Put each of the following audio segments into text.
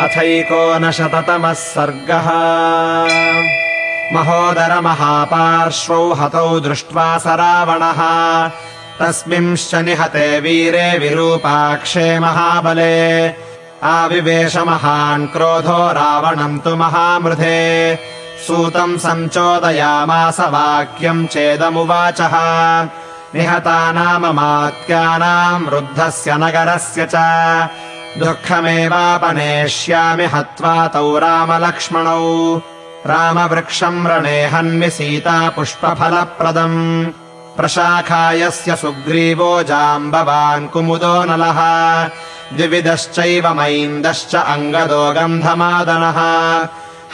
अथैकोनशततमः सर्गः। महोदरमहापार्श्वौ हतौ दृष्ट्वा स रावणः तस्मिंश्च निहते वीरे विरूपाक्षे महाबले। आविवेश महान् क्रोधो रावणम् तु महामृधे। सूतम् सञ्चोदयामास वाक्यम् चेदमुवाचः। निहतानाममात्यानाम् वृद्धस्य नगरस्य च दुःखमेवापनेष्यामि हत्वा तौ रामलक्ष्मणौ। रामवृक्षम् रणे हन्मि सीता पुष्पफलप्रदम् प्रशाखायस्य सुग्रीवो जाम्बवान् कुमुदो नलः। द्विविदश्चैव मैन्दश्च अङ्गदो गन्धमादनः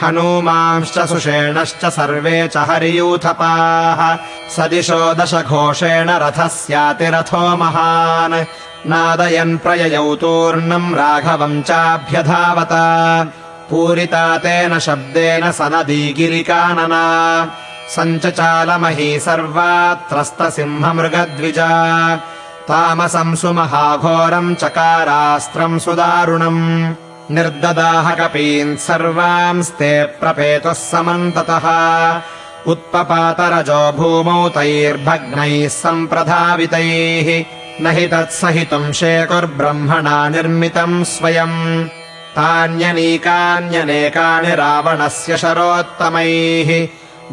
हनूमांश्च सुषेणश्च सर्वे च हरियूथपाः। सदिशो दशघोषेण रथस्यातिरथो महान्। नादयन् प्रययौ तूर्णम् राघवम् चाभ्यधावत। पूरिता तेन शब्देन स नदीगिरिकानना सञ्चचालमही सर्वात्रस्तसिंहमृगद्विजा। तामसम् सुमहाघोरम् चकारास्त्रम् सुदारुणम् निर्ददाह कपीन् सर्वांस्ते प्रपेतुः समन्ततः। उत्पपातरजो भूमौ तैर्भग्नैः सम्प्रधावितैः। न हि तत्सहितुम् शेकुर्ब्रह्मणा निर्मितम् स्वयम् तान्यनीकान्यनेकानि रावणस्य शरोत्तमैः।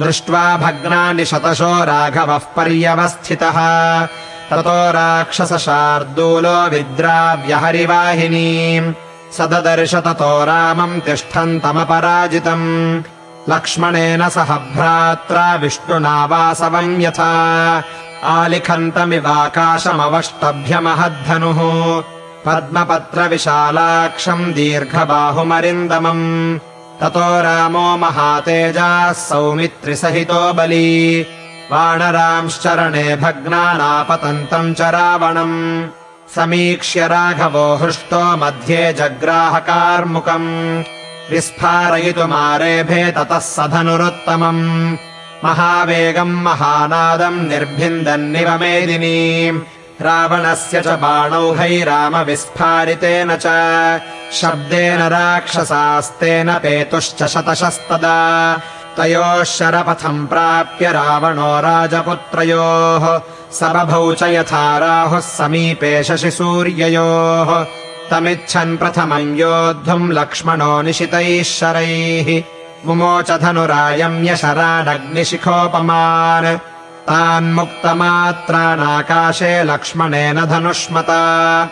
दृष्ट्वा भग्नानि शतशो राघवः पर्यवस्थितः। ततो राक्षसशार्दूलो विद्राव्यहरिवाहिनीम् स ददर्श ततो रामम् तिष्ठन्तमपराजितम्। लक्ष्मणेन सह भ्रात्रा विष्णुना वासवम् यथा। आलिखन्तमिवाकाशमवष्टभ्यमहद्धनुः। पद्मपत्रविशालाक्षम् दीर्घबाहुमरिन्दमम्। ततो रामो महातेजाः सौमित्रिसहितो बली। वाणरांश्चरणे भग्नानापतन्तम् च रावणम् समीक्ष्य राघवो हृष्टो मध्ये जग्राहकार्मुकम्। विस्फारयितुमारेभे ततः स धनुरुत्तमम् महावेगम् महानादम् निर्भिन्दन्निव मेदिनीम् रावणस्य च बाणौ हैरामविस्फारितेन च। शब्देन राक्षसास्तेन पेतुश्च शतशस्तदा तयोः शरपथम् प्राप्य रावणो राजपुत्रयोः। स बभौ च यथा राहुः समीपे शशिसूर्ययोः तमिच्छन् प्रथमम् योद्धुम् लक्ष्मणो निशितैः शरैः मुमोच धनुरायम्य शरानग्निशिखोपमान्। तान्मुक्तमात्रानाकाशे लक्ष्मणेन धनुष्मता।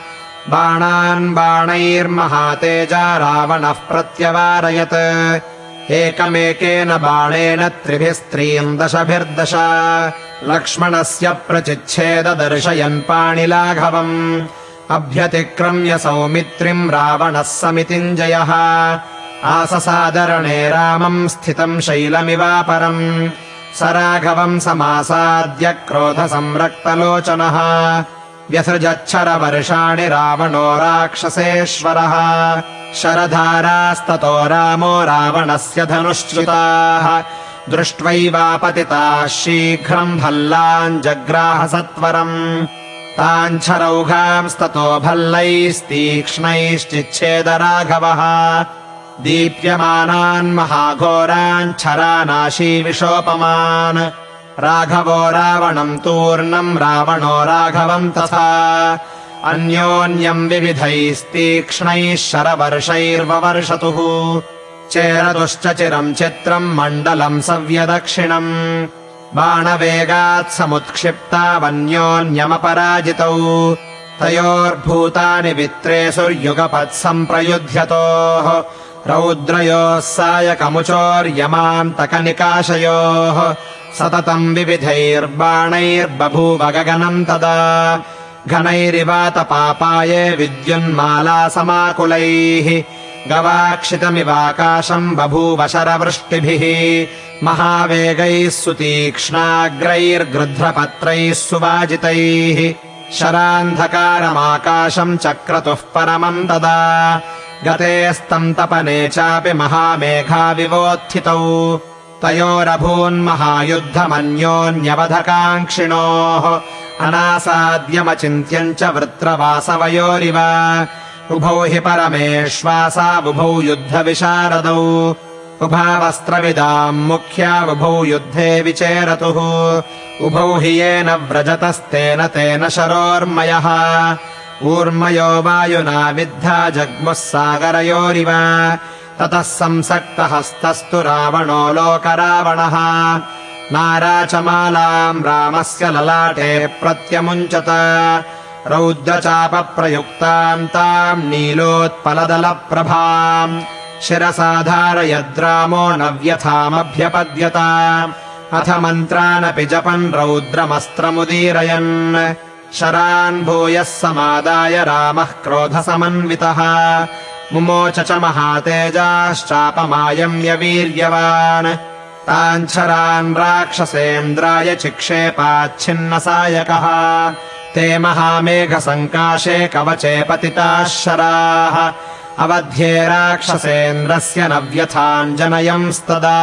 बाणान् बाणैर्महातेजा रावणः प्रत्यवारयत् एकमेकेन बाणेन त्रिभिस्त्रीम् दशभिर्दश। लक्ष्मणस्य प्रचिच्छेददर्शयन् पाणिलाघवम्। अभ्यतिक्रम्य सौमित्रिम् रावणः समितिञ्जयः आससादरणे रामम् स्थितम् शैलमिवापरम्। स राघवम् समासाद्य क्रोधसंरक्तलोचनः व्यसृजच्छरवर्षाणि रावणो राक्षसेश्वरः। शरधारास्ततो रामो रावणस्य धनुश्च्युताः। दृष्ट्वैवापतिताः शीघ्रम् भल्लान् जग्राह सत्वरम् ताञ्छरौघांस्ततो भल्लैस्तीक्ष्णैश्चिच्छेद राघवः दीप्यमानान् महाघोराञ्छरानाशीविशोपमान् राघवो रावणम् तूर्णम् रावणो राघवम् तथा अन्योन्यम् विविधैस्तीक्ष्णैः शरवर्षैर्ववर्षतुः चेरतुश्च चिरम् चित्रम् मण्डलम् सव्यदक्षिणम् बाणवेगात् समुत्क्षिप्तावन्योन्यमपराजितौ तयोर्भूतानि वित्रेषुर्युगपत्सम्प्रयुध्यतोः रौद्रयोः सायकमुचोर्यमान्तकनिकाशयोः सततम् विविधैर्बाणैर्बभूव गगनम् तदा। घनैरिवातपापाये विद्युन्माला समाकुलैः। गवाक्षितमिवाकाशम् बभूव शरवृष्टिभिः महावेगैः सुतीक्ष्णाग्रैर्गृध्रपत्रैः सुवाजितैः। शरान्धकारमाकाशम् चक्रतुः परमम् तदा। गतेस्तम् तपने चापि महामेघाविवोत्थितौ तयोरभून्महायुद्धमन्योन्यवधकाङ्क्षिणोः। अनासाद्यमचिन्त्यम् च वृत्रवासवयोरिव। उभौ हि परमेश्वासा बुभौ युद्धविशारदौ। उभावस्त्रविदाम् मुख्या उभौ युद्धे विचेरतुः। उभौ हि येन व्रजतस्तेन तेन शरोर्मयः। ऊर्मयो वायुना विद्धा जग्मुः सागरयोरिव ततः संसक्तहस्तस्तु रावणो लोकरावणः। नाराचमालाम् रामस्य ललाटे प्रत्यमुञ्चत। रौद्रचापप्रयुक्ताम् ताम् नीलोत्पलदलप्रभाम्। शिरसाधारयद्रामो न व्यथामभ्यपद्यत अथ मन्त्रानपि जपन् रौद्रमस्त्रमुदीरयन् शरान् भूयः समादाय रामः क्रोधसमन्वितः। मुमोच च महातेजाश्चापमायम्यवीर्यवान् ताञ्छरान् राक्षसेन्द्राय चिक्षेपाच्छिन्नसायकः। ते महामेघसङ्काशे कवचे पतिताः शराः। अवध्ये राक्षसेन्द्रस्य न व्यथाञ्जनयंस्तदा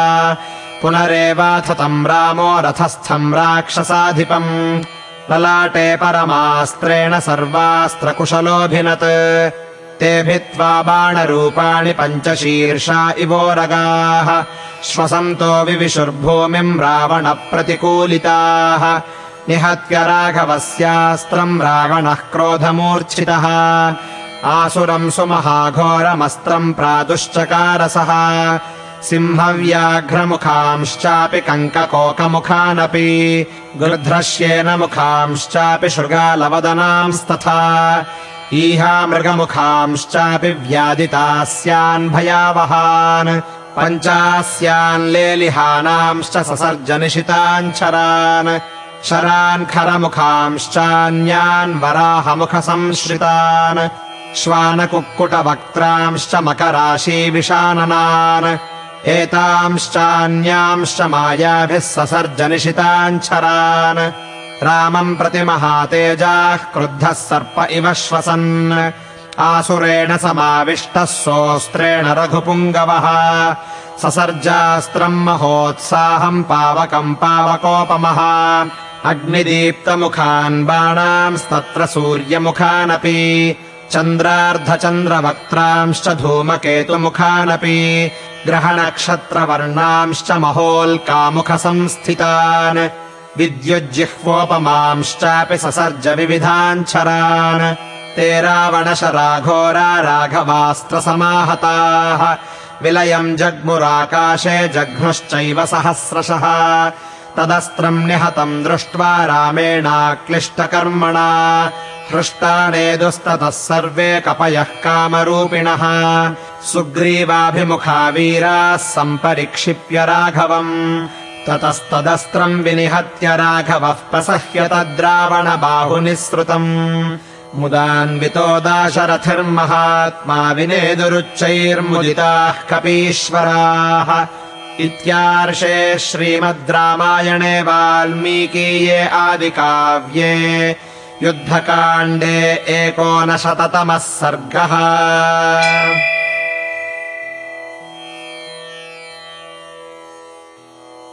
पुनरेवाथ तम् रामो रथस्थम् राक्षसाधिपम् ललाटे परमास्त्रेण सर्वास्त्रकुशलोऽभिनत्। ते भित्त्वा बाणरूपाणि पञ्चशीर्षा इवोरगाः श्वसन्तो विविशुर्भूमिम् रावणप्रतिकूलिताः। निहत्य राघवस्यास्त्रम् रावणः क्रोधमूर्च्छितः। आसुरम् सुमहाघोरमस्त्रम् प्रादुश्चकारसः सिंहव्याघ्रमुखांश्चापि कङ्ककोकमुखानपि गृध्रश्येन मुखांश्चापि शृगालवदनांस्तथा ईहामृगमुखांश्चापि व्यादितास्यान् भयावहान् पञ्चास्यान् लेलिहानांश्च ससर्जनिशिताञ्छरान् शरान् खरमुखांश्चान्यान् वराहमुखसंश्रितान् श्वानकुक्कुटवक्त्रांश्च मकराशीविषाननान् एतांश्चान्यांश्च मायाभिः ससर्जनिशिताञ्छरान् रामम् प्रति महातेजाः क्रुद्धः सर्प इव श्वसन्। आसुरेण समाविष्टः सोऽस्त्रेण रघुपुङ्गवः। ससर्जास्त्रम् महोत्साहम् पावकम् पावकोपमः। अग्निदीप्तमुखान् बाणांस्तत्र सूर्यमुखानपि। चन्द्रार्धचन्द्रवक्त्रांश्च धूमकेतुमुखानपि ग्रहणक्षत्रवर्णांश्च महोल्कामुखसंस्थितान् विद्युज्जिह्वोपमांश्चापि ससर्ज विविधाञ्छरान् ते रावणशराघोरा राघवास्त्रसमाहताः विलयम् जग्मुराकाशे जघ्नुश्चैव सहस्रशः तदस्त्रम् निहतम् दृष्ट्वा रामेणाक्लिष्टकर्मणा हृष्टानेदुस्ततः सर्वे कपयः कामरूपिणः। सुग्रीवाभिमुखा वीराः सम्परिक्षिप्य राघवम्। ततस्तदस्त्रम् विनिहत्य राघवः प्रसह्य तद्रावणबाहुनिःसृतम् मुदान्वितो दाशरथिर्महात्मा विनेदुरुच्चैर्मुदिताः कपीश्वराः। इत्यार्षे श्रीमद् रामायणे वाल्मीकीये आदिकाव्ये युद्धकाण्डे एकोनशततमः सर्गः